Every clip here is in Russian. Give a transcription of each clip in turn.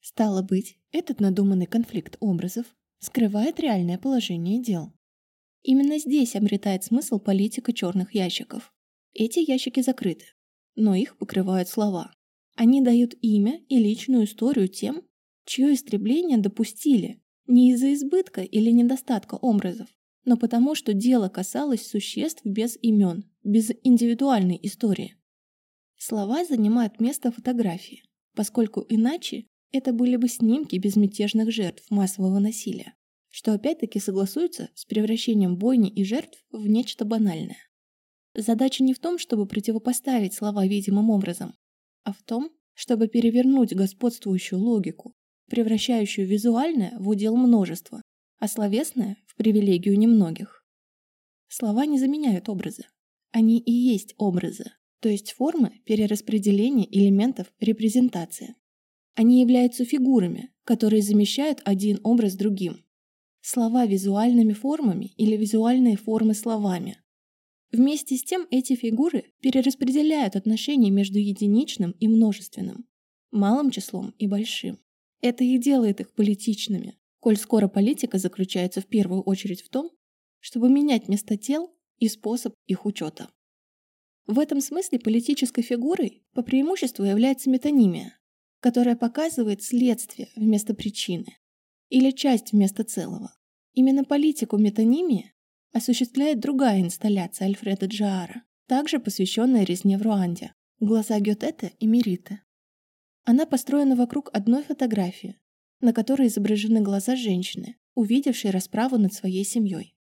Стало быть, этот надуманный конфликт образов скрывает реальное положение дел. Именно здесь обретает смысл политика черных ящиков. Эти ящики закрыты, но их покрывают слова. Они дают имя и личную историю тем, чье истребление допустили не из-за избытка или недостатка образов, но потому, что дело касалось существ без имен, без индивидуальной истории. Слова занимают место фотографии, поскольку иначе это были бы снимки безмятежных жертв массового насилия, что опять-таки согласуется с превращением бойни и жертв в нечто банальное. Задача не в том, чтобы противопоставить слова видимым образом, а в том, чтобы перевернуть господствующую логику, превращающую визуальное в удел множества, а словесное – в привилегию немногих. Слова не заменяют образы. Они и есть образы, то есть формы перераспределения элементов репрезентации. Они являются фигурами, которые замещают один образ другим. Слова визуальными формами или визуальные формы словами. Вместе с тем эти фигуры перераспределяют отношения между единичным и множественным, малым числом и большим. Это и делает их политичными, коль скоро политика заключается в первую очередь в том, чтобы менять место тел и способ их учета. В этом смысле политической фигурой по преимуществу является метонимия, которая показывает следствие вместо причины или часть вместо целого. Именно политику метонимии осуществляет другая инсталляция Альфреда Джаара, также посвященная резне в Руанде «Глаза Гетете и Мериты». Она построена вокруг одной фотографии, на которой изображены глаза женщины, увидевшей расправу над своей семьей.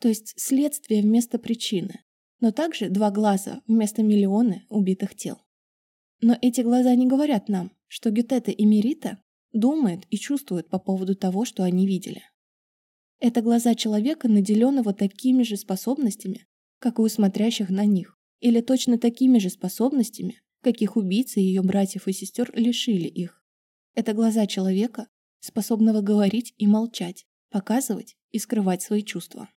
То есть следствие вместо причины, но также два глаза вместо миллиона убитых тел. Но эти глаза не говорят нам, что Гютета и Мерита думают и чувствуют по поводу того, что они видели. Это глаза человека, наделенного такими же способностями, как и у смотрящих на них, или точно такими же способностями, каких убийцы ее братьев и сестер лишили их. Это глаза человека, способного говорить и молчать, показывать и скрывать свои чувства.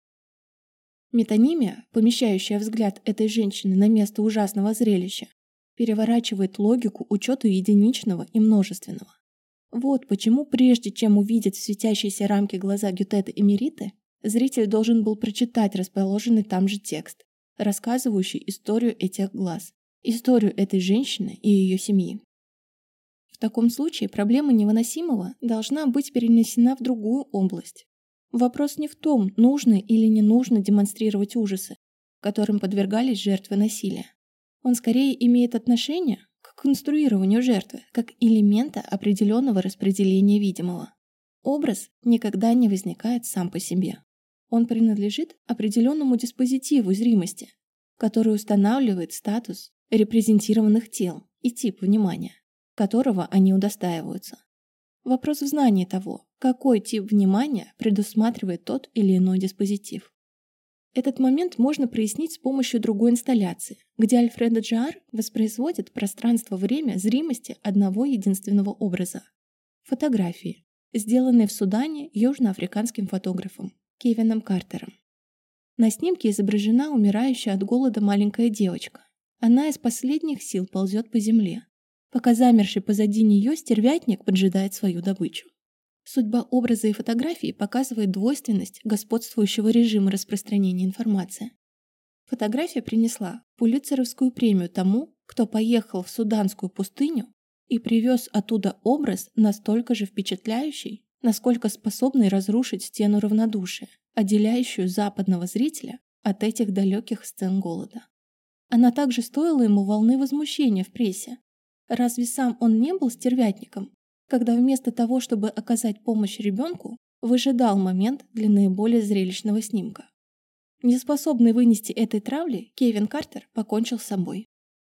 Метонимия, помещающая взгляд этой женщины на место ужасного зрелища, переворачивает логику учета единичного и множественного. Вот почему, прежде чем увидеть в светящиеся рамки глаза Гютета и Мериты, зритель должен был прочитать расположенный там же текст, рассказывающий историю этих глаз, историю этой женщины и ее семьи. В таком случае проблема невыносимого должна быть перенесена в другую область. Вопрос не в том, нужно или не нужно демонстрировать ужасы, которым подвергались жертвы насилия. Он скорее имеет отношение к конструированию жертвы, как элемента определенного распределения видимого. Образ никогда не возникает сам по себе. Он принадлежит определенному диспозитиву зримости, который устанавливает статус репрезентированных тел и тип внимания, которого они удостаиваются. Вопрос в знании того, какой тип внимания предусматривает тот или иной диспозитив. Этот момент можно прояснить с помощью другой инсталляции, где Альфредо Джар воспроизводит пространство-время зримости одного единственного образа – фотографии, сделанной в Судане южноафриканским фотографом Кевином Картером. На снимке изображена умирающая от голода маленькая девочка. Она из последних сил ползет по земле, пока замерший позади нее стервятник поджидает свою добычу. Судьба образа и фотографии показывает двойственность господствующего режима распространения информации. Фотография принесла Пулитцеровскую премию тому, кто поехал в Суданскую пустыню и привез оттуда образ настолько же впечатляющий, насколько способный разрушить стену равнодушия, отделяющую западного зрителя от этих далеких сцен голода. Она также стоила ему волны возмущения в прессе. Разве сам он не был стервятником, когда вместо того, чтобы оказать помощь ребенку, выжидал момент для наиболее зрелищного снимка. Неспособный вынести этой травли, Кевин Картер покончил с собой.